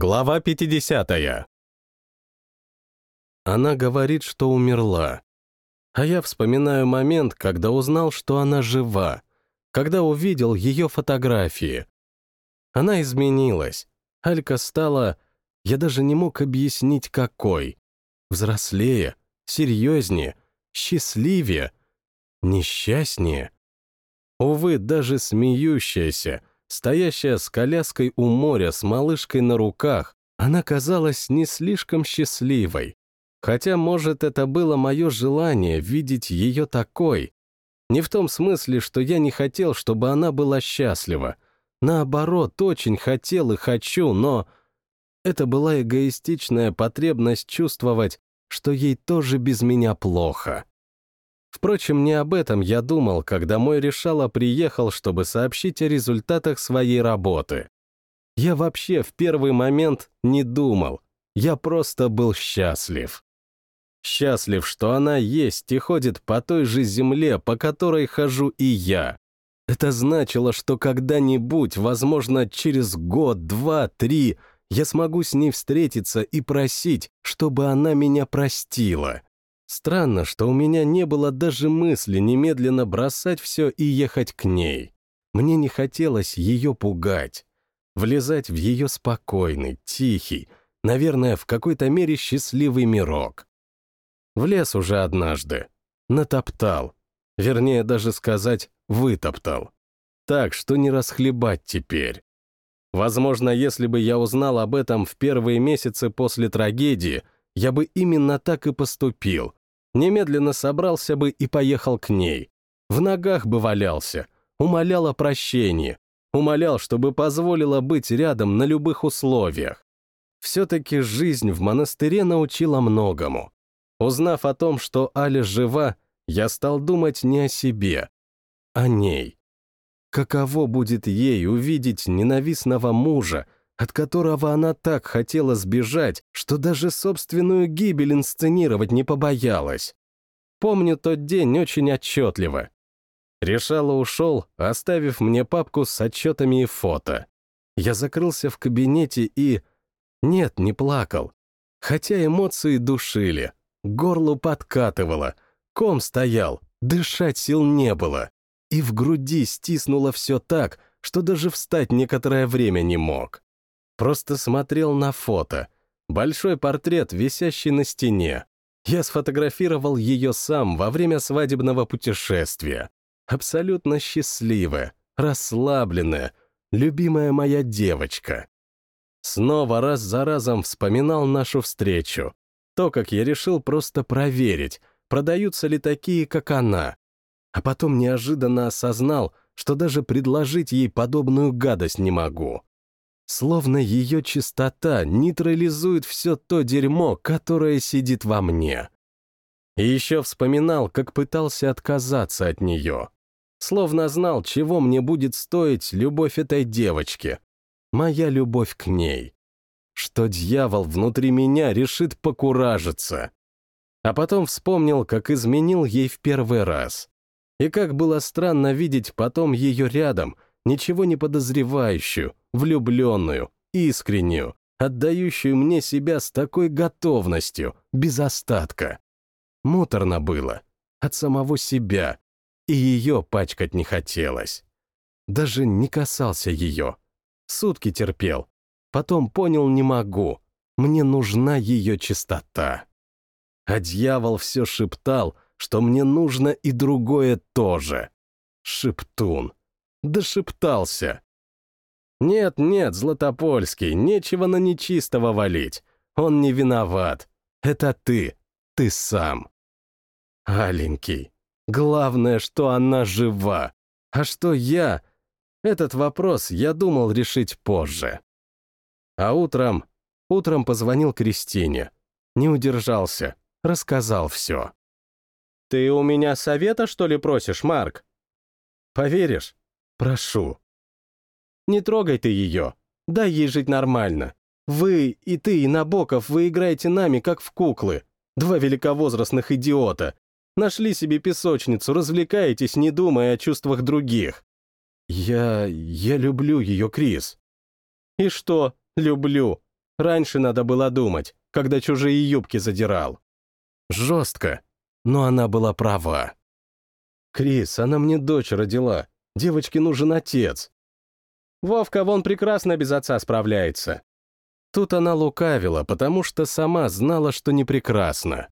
Глава 50. Она говорит, что умерла. А я вспоминаю момент, когда узнал, что она жива, когда увидел ее фотографии. Она изменилась. Алька стала... Я даже не мог объяснить, какой. Взрослее, серьезнее, счастливее, несчастнее. Увы, даже смеющаяся, стоящая с коляской у моря с малышкой на руках, она казалась не слишком счастливой. Хотя, может, это было мое желание видеть ее такой. Не в том смысле, что я не хотел, чтобы она была счастлива. Наоборот, очень хотел и хочу, но... Это была эгоистичная потребность чувствовать, что ей тоже без меня плохо. Впрочем, не об этом я думал, когда мой решало приехал, чтобы сообщить о результатах своей работы. Я вообще в первый момент не думал, я просто был счастлив. Счастлив, что она есть и ходит по той же земле, по которой хожу и я. Это значило, что когда-нибудь, возможно, через год, два, три, я смогу с ней встретиться и просить, чтобы она меня простила. Странно, что у меня не было даже мысли немедленно бросать все и ехать к ней. Мне не хотелось ее пугать, влезать в ее спокойный, тихий, наверное, в какой-то мере счастливый мирок. Влез уже однажды, натоптал, вернее даже сказать, вытоптал. Так, что не расхлебать теперь. Возможно, если бы я узнал об этом в первые месяцы после трагедии, я бы именно так и поступил, немедленно собрался бы и поехал к ней. В ногах бы валялся, умолял о прощении, умолял, чтобы позволила быть рядом на любых условиях. Все-таки жизнь в монастыре научила многому. Узнав о том, что Аля жива, я стал думать не о себе, о ней. Каково будет ей увидеть ненавистного мужа, от которого она так хотела сбежать, что даже собственную гибель инсценировать не побоялась. Помню тот день очень отчетливо. Решала ушел, оставив мне папку с отчетами и фото. Я закрылся в кабинете и... Нет, не плакал. Хотя эмоции душили, горлу подкатывало, ком стоял, дышать сил не было. И в груди стиснуло все так, что даже встать некоторое время не мог. Просто смотрел на фото. Большой портрет, висящий на стене. Я сфотографировал ее сам во время свадебного путешествия. Абсолютно счастливая, расслабленная, любимая моя девочка. Снова раз за разом вспоминал нашу встречу. То, как я решил просто проверить, продаются ли такие, как она. А потом неожиданно осознал, что даже предложить ей подобную гадость не могу. Словно ее чистота нейтрализует все то дерьмо, которое сидит во мне. И еще вспоминал, как пытался отказаться от нее. Словно знал, чего мне будет стоить любовь этой девочки. Моя любовь к ней. Что дьявол внутри меня решит покуражиться. А потом вспомнил, как изменил ей в первый раз. И как было странно видеть потом ее рядом — ничего не подозревающую, влюбленную, искреннюю, отдающую мне себя с такой готовностью, без остатка. Муторно было, от самого себя, и ее пачкать не хотелось. Даже не касался ее. Сутки терпел. Потом понял, не могу. Мне нужна ее чистота. А дьявол все шептал, что мне нужно и другое тоже. Шептун дошептался. «Нет, нет, Златопольский, нечего на нечистого валить. Он не виноват. Это ты, ты сам». Аленький, главное, что она жива. А что я? Этот вопрос я думал решить позже. А утром, утром позвонил Кристине. Не удержался, рассказал все. «Ты у меня совета, что ли, просишь, Марк?» «Поверишь, Прошу. Не трогай ты ее. Дай ей жить нормально. Вы, и ты, и Набоков, вы играете нами, как в куклы. Два великовозрастных идиота. Нашли себе песочницу, развлекаетесь, не думая о чувствах других. Я... я люблю ее, Крис. И что? Люблю. Раньше надо было думать, когда чужие юбки задирал. Жестко, но она была права. Крис, она мне дочь родила. Девочке нужен отец. Вовка вон прекрасно без отца справляется. Тут она лукавила, потому что сама знала, что не прекрасно.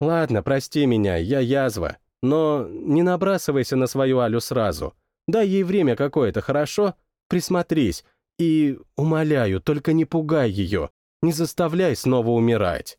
Ладно, прости меня, я язва, но не набрасывайся на свою Алю сразу. Дай ей время какое-то, хорошо? Присмотрись. И, умоляю, только не пугай ее, не заставляй снова умирать.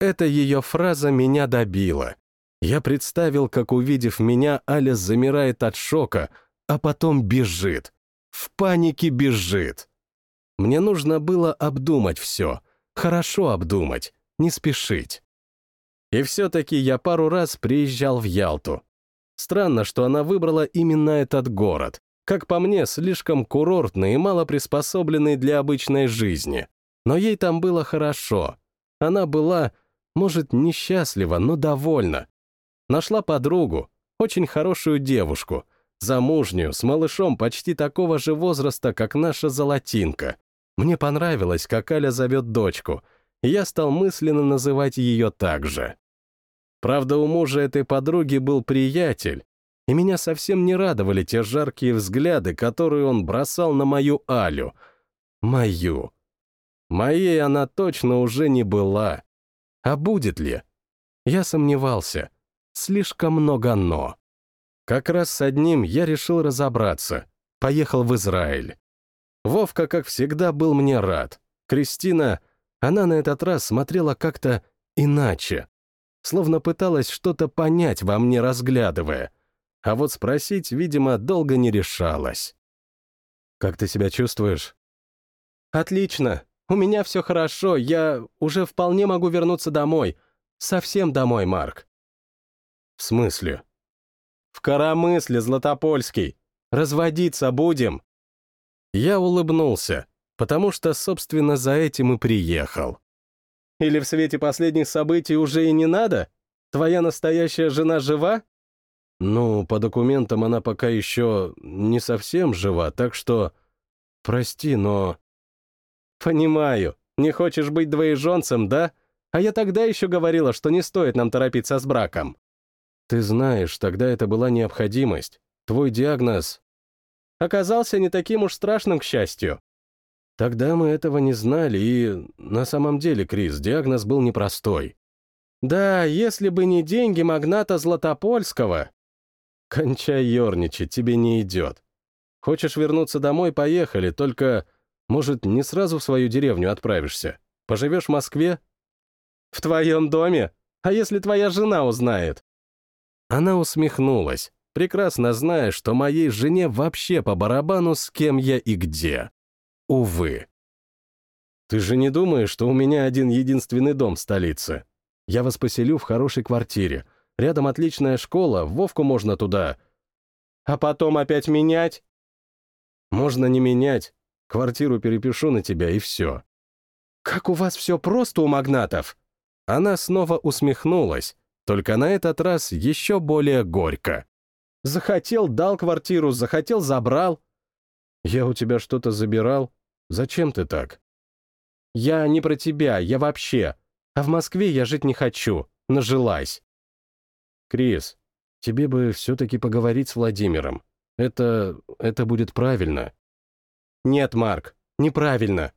Эта ее фраза меня добила. Я представил, как, увидев меня, Аля замирает от шока, а потом бежит. В панике бежит. Мне нужно было обдумать все, хорошо обдумать, не спешить. И все-таки я пару раз приезжал в Ялту. Странно, что она выбрала именно этот город. Как по мне, слишком курортный и мало приспособленный для обычной жизни. Но ей там было хорошо. Она была, может, несчастлива, но довольна. Нашла подругу, очень хорошую девушку, замужнюю, с малышом почти такого же возраста, как наша Золотинка. Мне понравилось, как Аля зовет дочку, и я стал мысленно называть ее так же. Правда, у мужа этой подруги был приятель, и меня совсем не радовали те жаркие взгляды, которые он бросал на мою Алю. Мою. Моей она точно уже не была. А будет ли? Я сомневался. Слишком много «но». Как раз с одним я решил разобраться. Поехал в Израиль. Вовка, как всегда, был мне рад. Кристина, она на этот раз смотрела как-то иначе. Словно пыталась что-то понять во мне, разглядывая. А вот спросить, видимо, долго не решалась. «Как ты себя чувствуешь?» «Отлично. У меня все хорошо. Я уже вполне могу вернуться домой. Совсем домой, Марк». «В смысле?» «В коромысле, Златопольский. Разводиться будем». Я улыбнулся, потому что, собственно, за этим и приехал. Или в свете последних событий уже и не надо? Твоя настоящая жена жива? Ну, по документам она пока еще не совсем жива, так что... Прости, но... Понимаю. Не хочешь быть двоеженцем, да? А я тогда еще говорила, что не стоит нам торопиться с браком. Ты знаешь, тогда это была необходимость. Твой диагноз... Оказался не таким уж страшным, к счастью. Тогда мы этого не знали, и на самом деле, Крис, диагноз был непростой. Да, если бы не деньги магната Златопольского, Кончай ерничать, тебе не идет. Хочешь вернуться домой, поехали, только, может, не сразу в свою деревню отправишься? Поживешь в Москве? В твоем доме? А если твоя жена узнает? Она усмехнулась, прекрасно зная, что моей жене вообще по барабану с кем я и где. Увы. Ты же не думаешь, что у меня один единственный дом в столице? Я вас поселю в хорошей квартире, Рядом отличная школа, Вовку можно туда. А потом опять менять? Можно не менять. Квартиру перепишу на тебя, и все. Как у вас все просто у магнатов? Она снова усмехнулась, только на этот раз еще более горько. Захотел — дал квартиру, захотел — забрал. Я у тебя что-то забирал? Зачем ты так? Я не про тебя, я вообще. А в Москве я жить не хочу, нажилась. «Крис, тебе бы все-таки поговорить с Владимиром. Это... это будет правильно». «Нет, Марк, неправильно.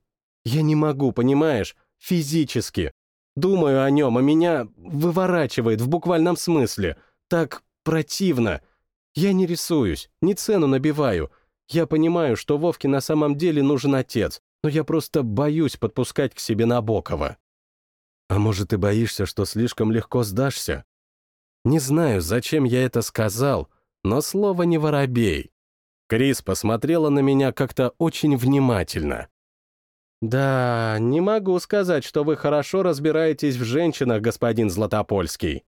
Я не могу, понимаешь, физически. Думаю о нем, а меня выворачивает в буквальном смысле. Так противно. Я не рисуюсь, ни цену набиваю. Я понимаю, что Вовке на самом деле нужен отец, но я просто боюсь подпускать к себе Набокова. А может, ты боишься, что слишком легко сдашься? Не знаю, зачем я это сказал, но слово не воробей. Крис посмотрела на меня как-то очень внимательно. «Да, не могу сказать, что вы хорошо разбираетесь в женщинах, господин Златопольский».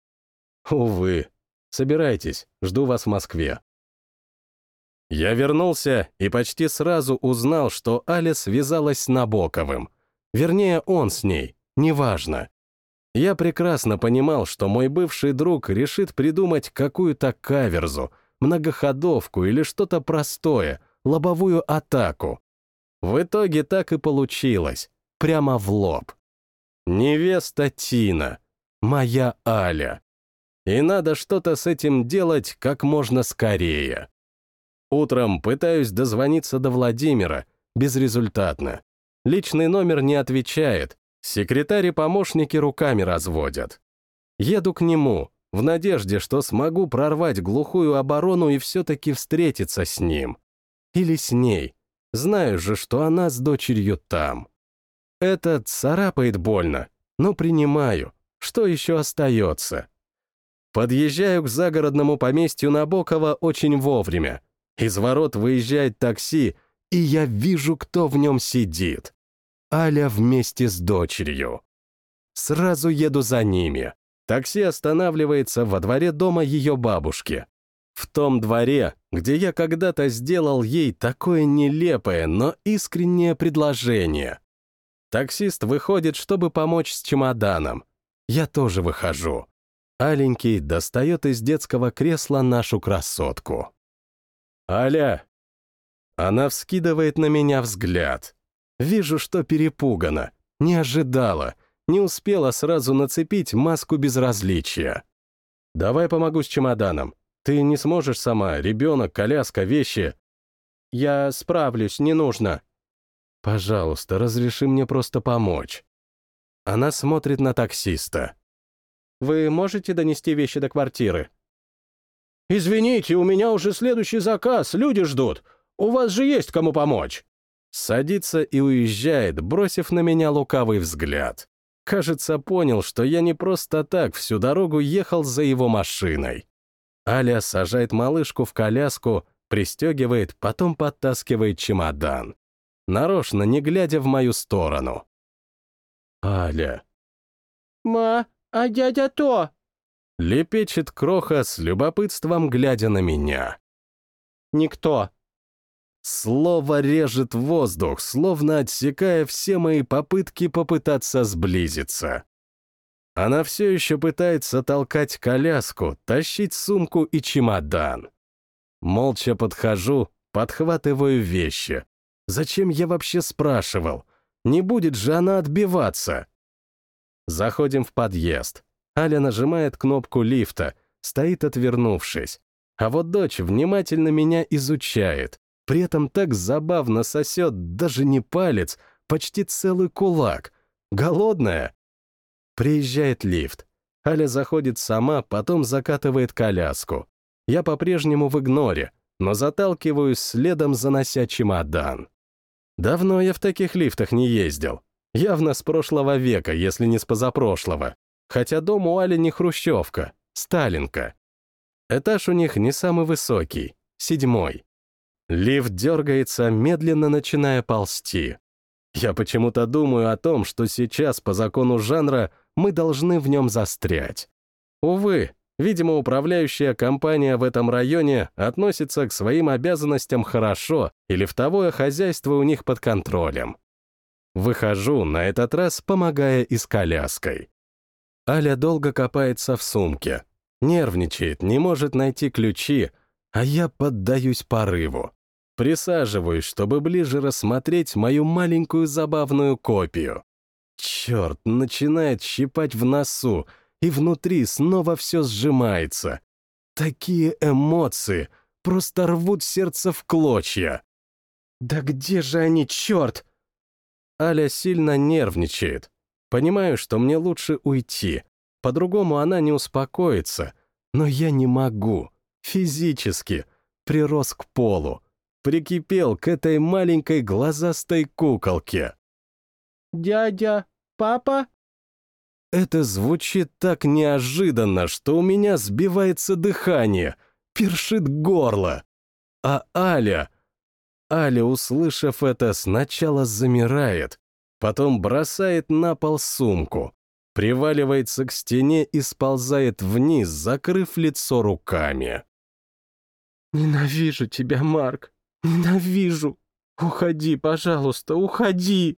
«Увы. Собирайтесь, жду вас в Москве». Я вернулся и почти сразу узнал, что Аля связалась с Набоковым. Вернее, он с ней, неважно. Я прекрасно понимал, что мой бывший друг решит придумать какую-то каверзу, многоходовку или что-то простое, лобовую атаку. В итоге так и получилось. прямо в лоб. Невеста Тина, моя Аля. И надо что-то с этим делать как можно скорее. Утром пытаюсь дозвониться до Владимира, безрезультатно. Личный номер не отвечает, секретари помощники руками разводят. Еду к нему, в надежде, что смогу прорвать глухую оборону и все-таки встретиться с ним. Или с ней. Знаю же, что она с дочерью там. Это царапает больно, но принимаю. Что еще остается? Подъезжаю к загородному поместью Набокова очень вовремя. Из ворот выезжает такси, и я вижу, кто в нем сидит. Аля вместе с дочерью. Сразу еду за ними. Такси останавливается во дворе дома ее бабушки. В том дворе, где я когда-то сделал ей такое нелепое, но искреннее предложение. Таксист выходит, чтобы помочь с чемоданом. Я тоже выхожу. Аленький достает из детского кресла нашу красотку. «Аля!» Она вскидывает на меня взгляд. Вижу, что перепугана, не ожидала — не успела сразу нацепить маску безразличия. «Давай помогу с чемоданом. Ты не сможешь сама, ребенок, коляска, вещи». «Я справлюсь, не нужно». «Пожалуйста, разреши мне просто помочь». Она смотрит на таксиста. «Вы можете донести вещи до квартиры?» «Извините, у меня уже следующий заказ, люди ждут. У вас же есть кому помочь». Садится и уезжает, бросив на меня лукавый взгляд. Кажется, понял, что я не просто так всю дорогу ехал за его машиной. Аля сажает малышку в коляску, пристегивает, потом подтаскивает чемодан. Нарочно, не глядя в мою сторону. Аля. «Ма, а дядя то?» Лепечет Кроха с любопытством, глядя на меня. «Никто», Слово режет воздух, словно отсекая все мои попытки попытаться сблизиться. Она все еще пытается толкать коляску, тащить сумку и чемодан. Молча подхожу, подхватываю вещи. Зачем я вообще спрашивал? Не будет же она отбиваться. Заходим в подъезд. Аля нажимает кнопку лифта, стоит отвернувшись. А вот дочь внимательно меня изучает, при этом так забавно сосет даже не палец, почти целый кулак. Голодная. Приезжает лифт. Аля заходит сама, потом закатывает коляску. Я по-прежнему в игноре, но заталкиваюсь следом, занося чемодан. Давно я в таких лифтах не ездил. Явно с прошлого века, если не с позапрошлого. Хотя дом у Али не хрущевка, Сталинка. Этаж у них не самый высокий, седьмой. Лифт дергается, медленно начиная ползти. Я почему-то думаю о том, что сейчас, по закону жанра, мы должны в нем застрять. Увы, видимо, управляющая компания в этом районе относится к своим обязанностям хорошо, и лифтовое хозяйство у них под контролем. Выхожу, на этот раз помогая и с коляской. Аля долго копается в сумке. Нервничает, не может найти ключи, а я поддаюсь порыву. Присаживаюсь, чтобы ближе рассмотреть мою маленькую забавную копию. Черт, начинает щипать в носу, и внутри снова все сжимается. Такие эмоции просто рвут сердце в клочья. «Да где же они, черт?» Аля сильно нервничает. Понимаю, что мне лучше уйти. По-другому она не успокоится. Но я не могу. Физически. Прирос к полу прикипел к этой маленькой глазастой куколке. «Дядя, папа?» Это звучит так неожиданно, что у меня сбивается дыхание, першит горло. А Аля... Аля, услышав это, сначала замирает, потом бросает на пол сумку, приваливается к стене и сползает вниз, закрыв лицо руками. «Ненавижу тебя, Марк. Ненавижу! Уходи, пожалуйста, уходи!»